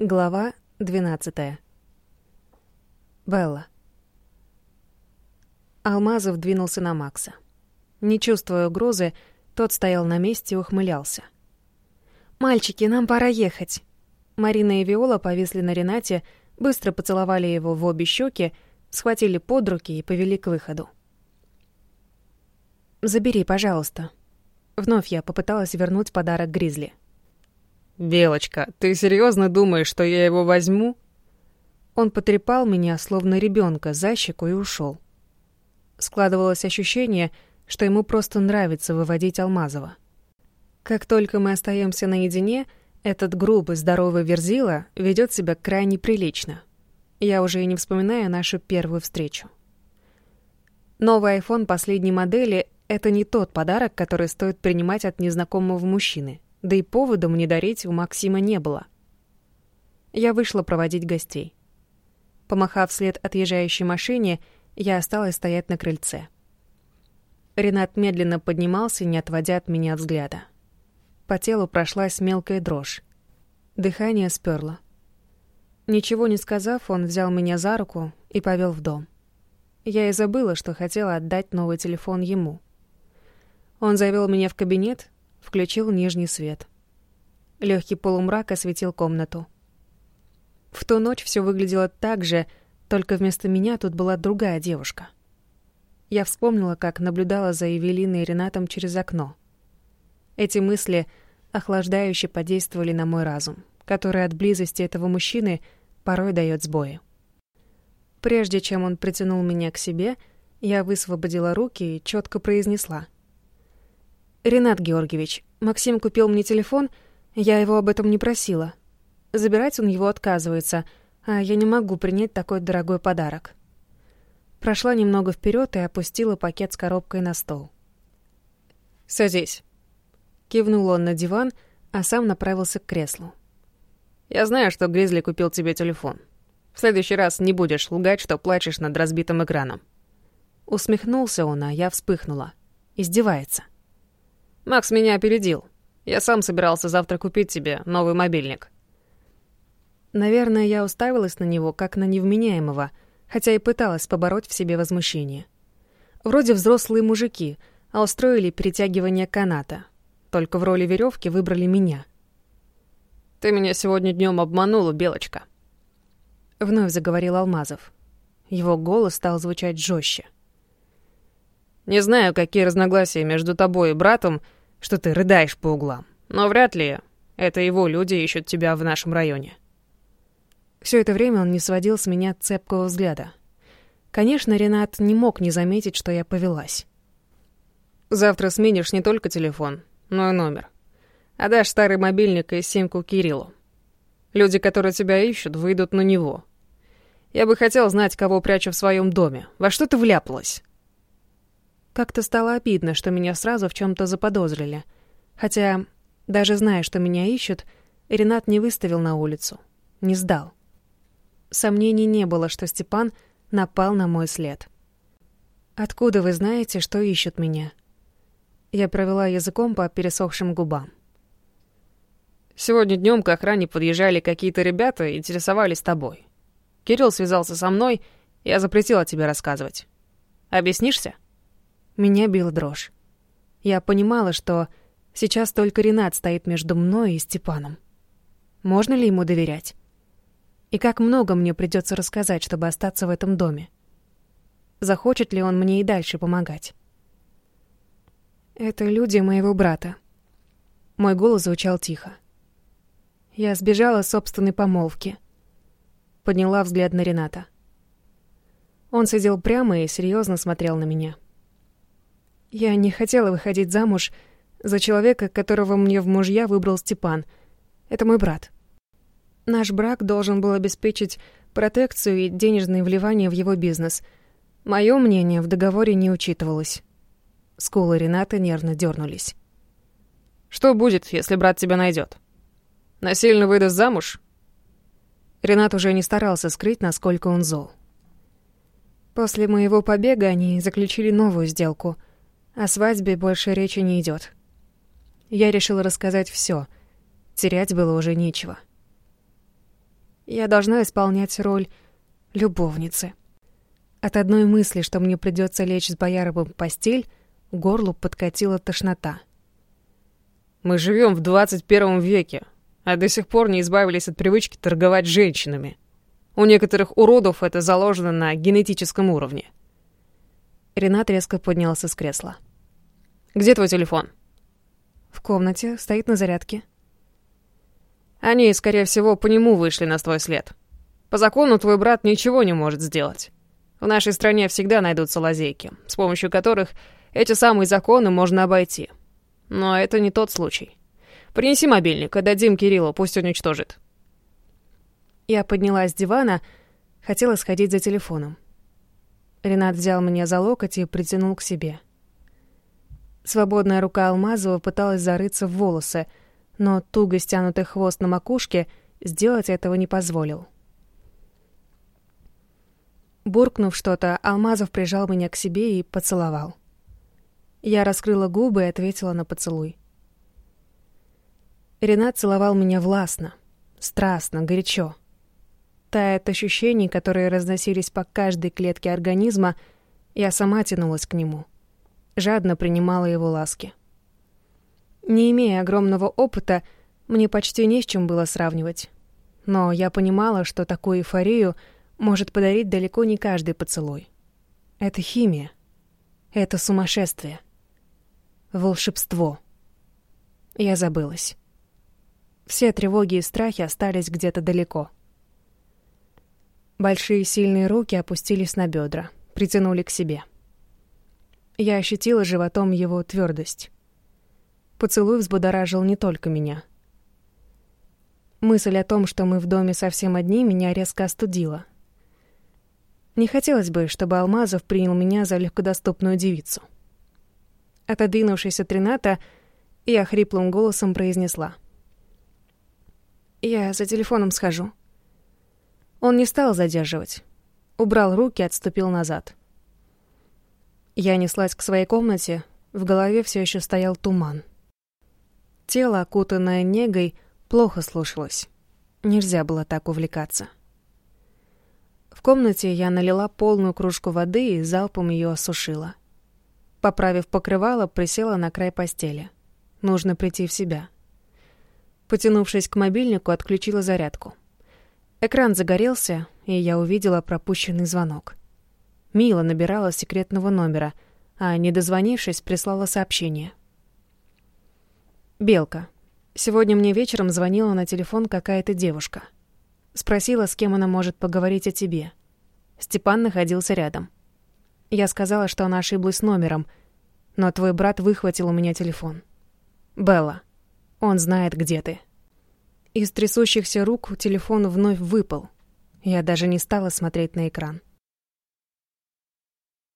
Глава 12. Белла. Алмазов двинулся на Макса. Не чувствуя угрозы, тот стоял на месте и ухмылялся. «Мальчики, нам пора ехать!» Марина и Виола повисли на Ренате, быстро поцеловали его в обе щеки, схватили под руки и повели к выходу. «Забери, пожалуйста». Вновь я попыталась вернуть подарок Гризли. «Белочка, ты серьезно думаешь, что я его возьму?» Он потрепал меня, словно ребенка, за щеку и ушел. Складывалось ощущение, что ему просто нравится выводить Алмазова. Как только мы остаемся наедине, этот грубый, здоровый верзила ведет себя крайне прилично. Я уже и не вспоминаю нашу первую встречу. Новый iPhone последней модели — это не тот подарок, который стоит принимать от незнакомого мужчины — да и повода мне дарить у Максима не было. Я вышла проводить гостей. Помахав вслед отъезжающей машине, я осталась стоять на крыльце. Ренат медленно поднимался, не отводя от меня взгляда. По телу прошлась мелкая дрожь. Дыхание сперло. Ничего не сказав, он взял меня за руку и повел в дом. Я и забыла, что хотела отдать новый телефон ему. Он завел меня в кабинет, включил нижний свет. Легкий полумрак осветил комнату. В ту ночь все выглядело так же, только вместо меня тут была другая девушка. Я вспомнила, как наблюдала за Евелиной и Ренатом через окно. Эти мысли охлаждающе подействовали на мой разум, который от близости этого мужчины порой дает сбои. Прежде чем он притянул меня к себе, я высвободила руки и четко произнесла — «Ренат Георгиевич, Максим купил мне телефон, я его об этом не просила. Забирать он его отказывается, а я не могу принять такой дорогой подарок». Прошла немного вперед и опустила пакет с коробкой на стол. «Садись». Кивнул он на диван, а сам направился к креслу. «Я знаю, что Гризли купил тебе телефон. В следующий раз не будешь лгать, что плачешь над разбитым экраном». Усмехнулся он, а я вспыхнула. Издевается. Макс меня опередил. Я сам собирался завтра купить тебе новый мобильник. Наверное, я уставилась на него, как на невменяемого, хотя и пыталась побороть в себе возмущение. Вроде взрослые мужики, а устроили перетягивание каната. Только в роли веревки выбрали меня. «Ты меня сегодня днем обманула, Белочка», — вновь заговорил Алмазов. Его голос стал звучать жестче. «Не знаю, какие разногласия между тобой и братом, — что ты рыдаешь по углам. Но вряд ли это его люди ищут тебя в нашем районе». Все это время он не сводил с меня цепкого взгляда. Конечно, Ренат не мог не заметить, что я повелась. «Завтра сменишь не только телефон, но и номер. Отдашь старый мобильник и симку Кириллу. Люди, которые тебя ищут, выйдут на него. Я бы хотел знать, кого прячу в своем доме. Во что ты вляпалась?» Как-то стало обидно, что меня сразу в чем то заподозрили. Хотя, даже зная, что меня ищут, Ренат не выставил на улицу. Не сдал. Сомнений не было, что Степан напал на мой след. «Откуда вы знаете, что ищут меня?» Я провела языком по пересохшим губам. «Сегодня днем к охране подъезжали какие-то ребята и интересовались тобой. Кирилл связался со мной, я запретила тебе рассказывать. Объяснишься?» Меня бил дрожь. Я понимала, что сейчас только Ренат стоит между мной и Степаном. Можно ли ему доверять? И как много мне придется рассказать, чтобы остаться в этом доме? Захочет ли он мне и дальше помогать? Это люди моего брата. Мой голос звучал тихо. Я сбежала с собственной помолвки. Подняла взгляд на Рената. Он сидел прямо и серьезно смотрел на меня. — я не хотела выходить замуж за человека, которого мне в мужья выбрал Степан. Это мой брат. Наш брак должен был обеспечить протекцию и денежные вливания в его бизнес. Мое мнение в договоре не учитывалось. Скулы Рената нервно дернулись. «Что будет, если брат тебя найдет? Насильно выдаст замуж?» Ренат уже не старался скрыть, насколько он зол. После моего побега они заключили новую сделку — о свадьбе больше речи не идет. Я решила рассказать все. Терять было уже нечего. Я должна исполнять роль любовницы. От одной мысли, что мне придется лечь с Бояровым в постель, горлу подкатила тошнота. «Мы живем в 21 веке, а до сих пор не избавились от привычки торговать женщинами. У некоторых уродов это заложено на генетическом уровне». Ренат резко поднялся с кресла. «Где твой телефон?» «В комнате, стоит на зарядке». «Они, скорее всего, по нему вышли на твой след. По закону твой брат ничего не может сделать. В нашей стране всегда найдутся лазейки, с помощью которых эти самые законы можно обойти. Но это не тот случай. Принеси мобильник, отдадим Кириллу, пусть уничтожит». Я поднялась с дивана, хотела сходить за телефоном. Ренат взял меня за локоть и притянул к себе. Свободная рука Алмазова пыталась зарыться в волосы, но туго стянутый хвост на макушке сделать этого не позволил. Буркнув что-то, Алмазов прижал меня к себе и поцеловал. Я раскрыла губы и ответила на поцелуй. Ренат целовал меня властно, страстно, горячо. Тая ощущений, которые разносились по каждой клетке организма, я сама тянулась к нему. Жадно принимала его ласки. Не имея огромного опыта, мне почти не с чем было сравнивать. Но я понимала, что такую эйфорию может подарить далеко не каждый поцелуй. Это химия. Это сумасшествие. Волшебство. Я забылась. Все тревоги и страхи остались где-то далеко. Большие сильные руки опустились на бедра, притянули к себе. Я ощутила животом его твердость. Поцелуй взбудоражил не только меня. Мысль о том, что мы в доме совсем одни, меня резко остудила. Не хотелось бы, чтобы Алмазов принял меня за легкодоступную девицу. Отодвинувшись от Рената, я хриплым голосом произнесла. «Я за телефоном схожу». Он не стал задерживать. Убрал руки, отступил назад. Я неслась к своей комнате, в голове все еще стоял туман. Тело, окутанное негой, плохо слушалось. Нельзя было так увлекаться. В комнате я налила полную кружку воды и залпом ее осушила. Поправив покрывало, присела на край постели. Нужно прийти в себя. Потянувшись к мобильнику, отключила зарядку. Экран загорелся, и я увидела пропущенный звонок. Мила набирала секретного номера, а, не дозвонившись, прислала сообщение. «Белка. Сегодня мне вечером звонила на телефон какая-то девушка. Спросила, с кем она может поговорить о тебе. Степан находился рядом. Я сказала, что она ошиблась номером, но твой брат выхватил у меня телефон. Белла. Он знает, где ты». Из трясущихся рук телефон вновь выпал. Я даже не стала смотреть на экран.